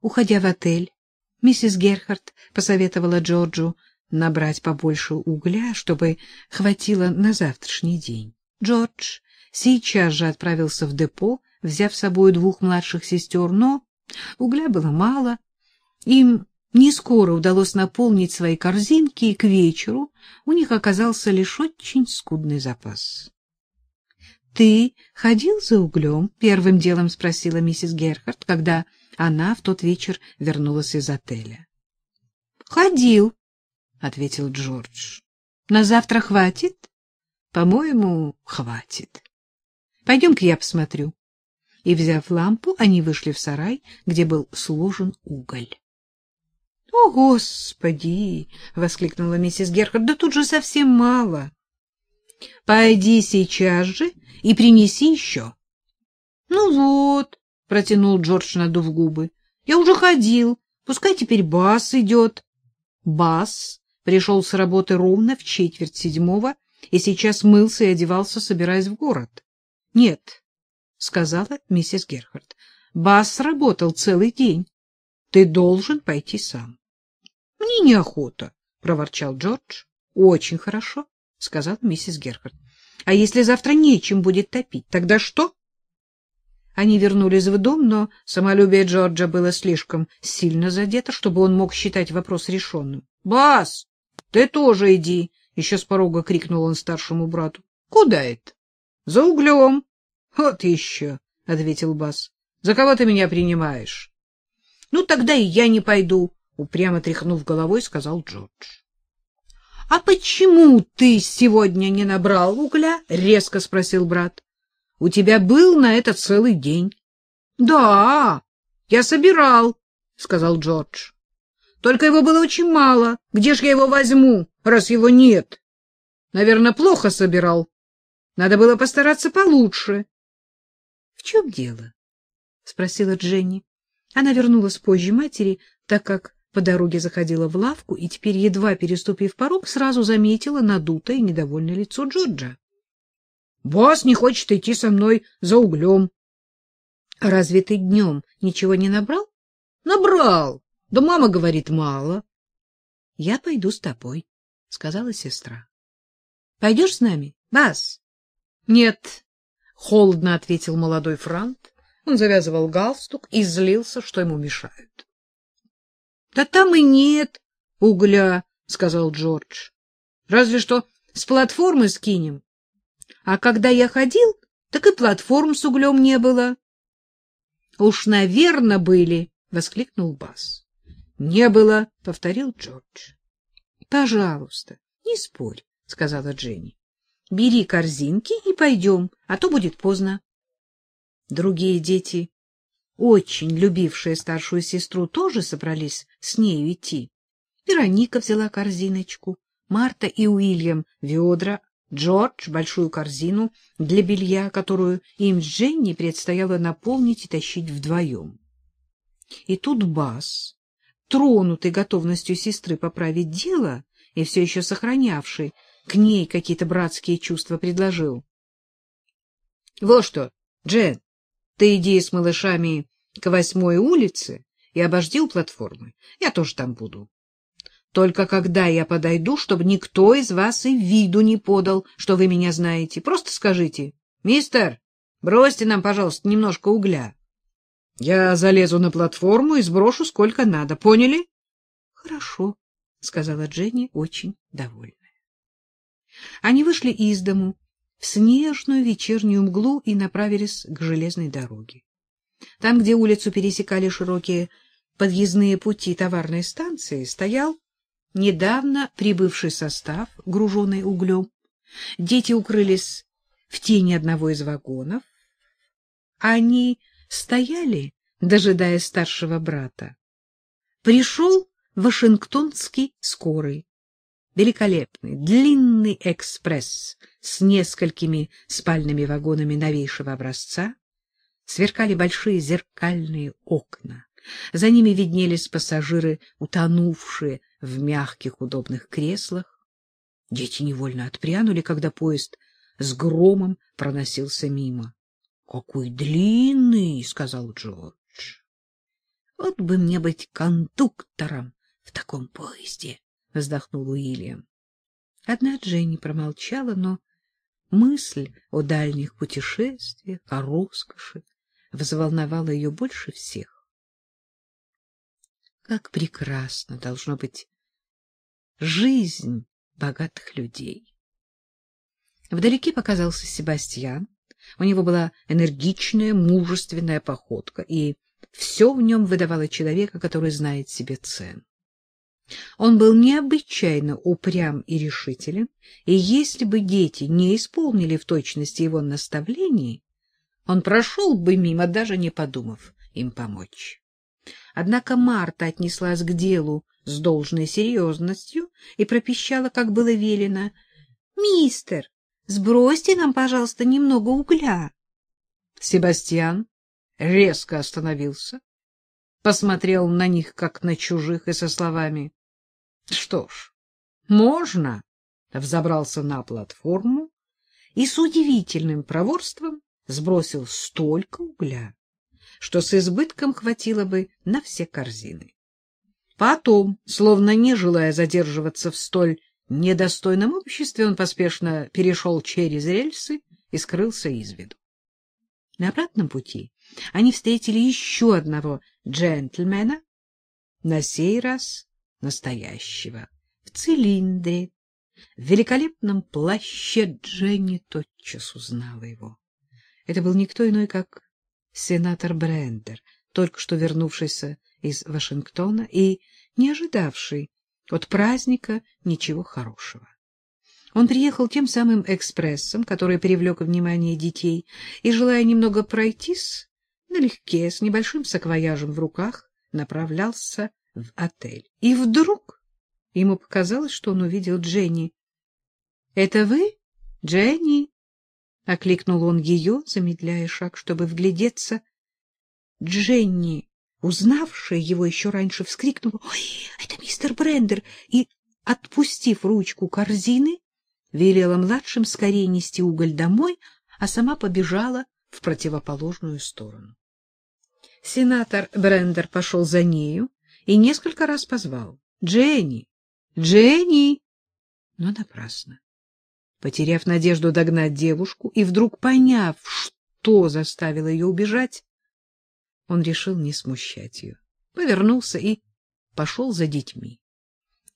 Уходя в отель, миссис Герхард посоветовала Джорджу набрать побольше угля, чтобы хватило на завтрашний день. Джордж сейчас же отправился в депо, взяв с собой двух младших сестер, но угля было мало. Им не скоро удалось наполнить свои корзинки, и к вечеру у них оказался лишь очень скудный запас. — Ты ходил за углем? — первым делом спросила миссис Герхард, когда она в тот вечер вернулась из отеля. — Ходил, — ответил Джордж. — На завтра хватит? — По-моему, хватит. — Пойдем-ка я посмотрю. И, взяв лампу, они вышли в сарай, где был сложен уголь. — О, Господи! — воскликнула миссис Герхард. — Да тут же совсем мало. — Пойди сейчас же и принеси еще. — Ну вот, — протянул Джордж, надув губы, — я уже ходил. Пускай теперь Бас идет. Бас пришел с работы ровно в четверть седьмого и сейчас мылся и одевался, собираясь в город. — Нет, — сказала миссис Герхард, — Бас работал целый день. Ты должен пойти сам. — Мне неохота, — проворчал Джордж. — Очень хорошо, — сказала миссис Герхард. — А если завтра нечем будет топить, тогда что? Они вернулись в дом, но самолюбие Джорджа было слишком сильно задето, чтобы он мог считать вопрос решенным. — Бас, ты тоже иди! — еще с порога крикнул он старшему брату. — Куда это? — За углем. — Вот еще, — ответил Бас. — За кого ты меня принимаешь? — Ну, тогда и я не пойду, упрямо тряхнув головой, сказал Джордж. — А почему ты сегодня не набрал угля? — резко спросил брат. — У тебя был на это целый день. — Да, я собирал, — сказал Джордж. — Только его было очень мало. Где ж я его возьму, раз его нет? Наверное, плохо собирал. Надо было постараться получше. — В чем дело? — спросила Дженни. Она вернулась позже матери, так как по дороге заходила в лавку и теперь, едва переступив порог, сразу заметила надутое и недовольное лицо Джорджа. — Босс не хочет идти со мной за углем. — А разве ты днем ничего не набрал? — Набрал. Да мама говорит, мало. — Я пойду с тобой, — сказала сестра. — Пойдешь с нами, Бас? — Нет, — холодно ответил молодой Франт. Он завязывал галстук и злился, что ему мешают. — Да там и нет угля, — сказал Джордж. — Разве что с платформы скинем. А когда я ходил, так и платформ с углем не было. — Уж, наверное, были, — воскликнул Бас. — Не было, — повторил Джордж. — Пожалуйста, не спорь, — сказала Дженни. — Бери корзинки и пойдем, а то будет поздно. Другие дети очень любившие старшую сестру, тоже собрались с нею идти. Вероника взяла корзиночку, Марта и Уильям — ведра, Джордж — большую корзину для белья, которую им с Дженни предстояло наполнить и тащить вдвоем. И тут Бас, тронутый готовностью сестры поправить дело и все еще сохранявший к ней какие-то братские чувства, предложил. — Вот что, Джен, ты иди с малышами к восьмой улице и обожди у платформы. Я тоже там буду. Только когда я подойду, чтобы никто из вас и виду не подал, что вы меня знаете, просто скажите, «Мистер, бросьте нам, пожалуйста, немножко угля». Я залезу на платформу и сброшу сколько надо. Поняли? — Хорошо, — сказала Дженни, очень довольная. Они вышли из дому в снежную вечернюю мглу и направились к железной дороге. Там, где улицу пересекали широкие подъездные пути товарной станции, стоял недавно прибывший состав, груженный углем. Дети укрылись в тени одного из вагонов. Они стояли, дожидаясь старшего брата. Пришел Вашингтонский скорый. Великолепный, длинный экспресс с несколькими спальными вагонами новейшего образца, сверкали большие зеркальные окна. За ними виднелись пассажиры, утонувшие в мягких удобных креслах. Дети невольно отпрянули, когда поезд с громом проносился мимо. — Какой длинный! — сказал Джордж. Вот бы мне быть кондуктором в таком поезде, — вздохнул Уильям. Одна Дженни промолчала, но мысль о дальних путешествиях, о роскоши взволновала ее больше всех. Как прекрасно должно быть жизнь богатых людей! Вдалеке показался Себастьян. У него была энергичная, мужественная походка, и все в нем выдавало человека, который знает себе цену. Он был необычайно упрям и решителен, и если бы дети не исполнили в точности его наставлений, он прошел бы мимо, даже не подумав им помочь. Однако Марта отнеслась к делу с должной серьезностью и пропищала, как было велено, «Мистер, Сбросьте нам, пожалуйста, немного угля. Себастьян резко остановился, посмотрел на них, как на чужих, и со словами «Что ж, можно?» взобрался на платформу и с удивительным проворством сбросил столько угля, что с избытком хватило бы на все корзины. Потом, словно не желая задерживаться в столь недостойном обществе он поспешно перешел через рельсы и скрылся из виду. На обратном пути они встретили еще одного джентльмена, на сей раз настоящего, в цилиндре, в великолепном плаще Дженни тотчас узнала его. Это был никто иной, как сенатор Брендер, только что вернувшийся из Вашингтона и не ожидавший от праздника ничего хорошего. Он приехал тем самым экспрессом, который привлек внимание детей, и, желая немного пройтись, налегке, с небольшим саквояжем в руках, направлялся в отель. И вдруг ему показалось, что он увидел Дженни. — Это вы, Дженни? — окликнул он ее, замедляя шаг, чтобы вглядеться. Дженни узнавшая его еще раньше, вскрикнула «Ой, это мистер Брендер!» и, отпустив ручку корзины, велела младшим скорее нести уголь домой, а сама побежала в противоположную сторону. Сенатор Брендер пошел за нею и несколько раз позвал «Дженни! Дженни!» Но напрасно. Потеряв надежду догнать девушку и вдруг поняв, что заставило ее убежать, он решил не смущать ее, повернулся и пошел за детьми.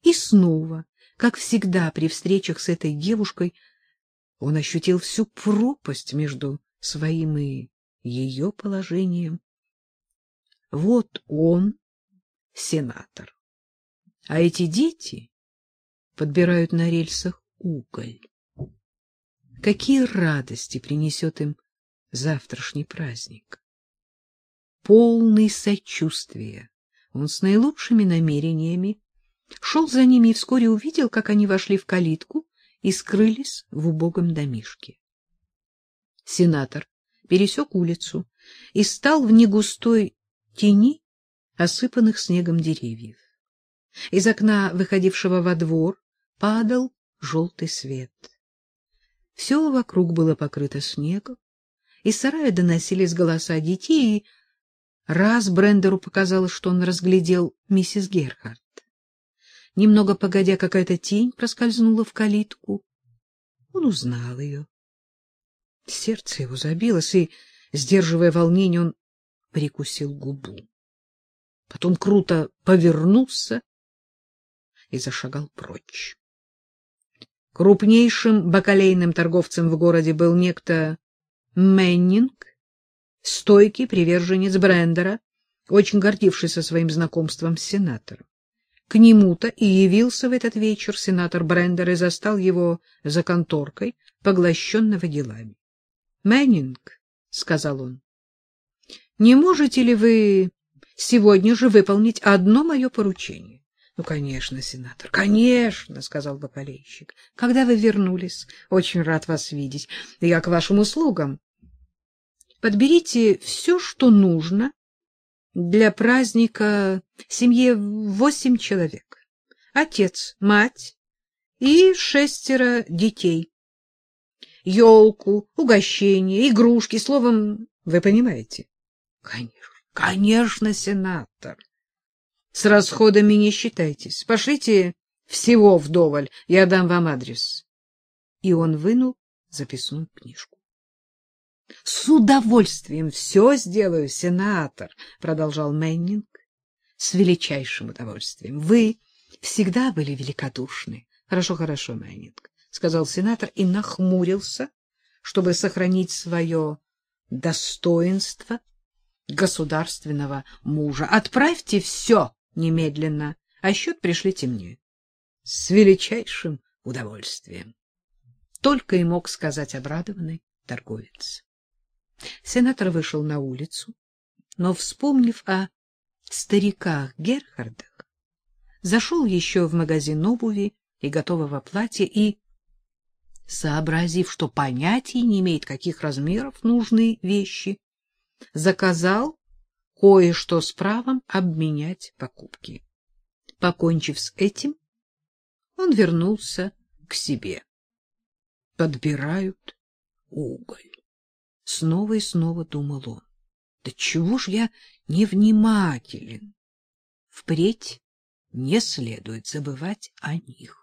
И снова, как всегда при встречах с этой девушкой, он ощутил всю пропасть между своим и ее положением. Вот он, сенатор, а эти дети подбирают на рельсах уголь. Какие радости принесет им завтрашний праздник! полный сочувствия. Он с наилучшими намерениями шел за ними и вскоре увидел, как они вошли в калитку и скрылись в убогом домишке. Сенатор пересек улицу и стал в негустой тени осыпанных снегом деревьев. Из окна, выходившего во двор, падал желтый свет. Все вокруг было покрыто снегом, из сарая доносились голоса детей, и Раз Брендеру показалось, что он разглядел миссис Герхард. Немного погодя, какая-то тень проскользнула в калитку. Он узнал ее. Сердце его забилось, и, сдерживая волнение, он прикусил губу. Потом круто повернулся и зашагал прочь. Крупнейшим бакалейным торговцем в городе был некто Меннинг, стойкий приверженец Брендера, очень гордившийся своим знакомством с сенатором. К нему-то и явился в этот вечер сенатор Брендер и застал его за конторкой, поглощенного делами. — Мэннинг, — сказал он, — не можете ли вы сегодня же выполнить одно мое поручение? — Ну, конечно, сенатор, конечно, — сказал бокалейщик. — Когда вы вернулись? Очень рад вас видеть. Я к вашим услугам. Подберите все, что нужно для праздника семье восемь человек. Отец, мать и шестеро детей. Елку, угощение, игрушки, словом, вы понимаете? Конечно, Конечно, сенатор. С расходами не считайтесь. Пошлите всего вдоволь, я дам вам адрес. И он вынул записную книжку. — С удовольствием все сделаю, сенатор, — продолжал Мэннинг. — С величайшим удовольствием. Вы всегда были великодушны. — Хорошо, хорошо, Мэннинг, — сказал сенатор и нахмурился, чтобы сохранить свое достоинство государственного мужа. Отправьте все немедленно, а счет пришлите мне. С величайшим удовольствием. Только и мог сказать обрадованный торговец. Сенатор вышел на улицу, но, вспомнив о стариках Герхардах, зашел еще в магазин обуви и готового платья и, сообразив, что понятия не имеет, каких размеров нужны вещи, заказал кое-что с правом обменять покупки. Покончив с этим, он вернулся к себе. Подбирают уголь. Снова и снова думал он. Да чего ж я невнимателен? Впредь не следует забывать о них.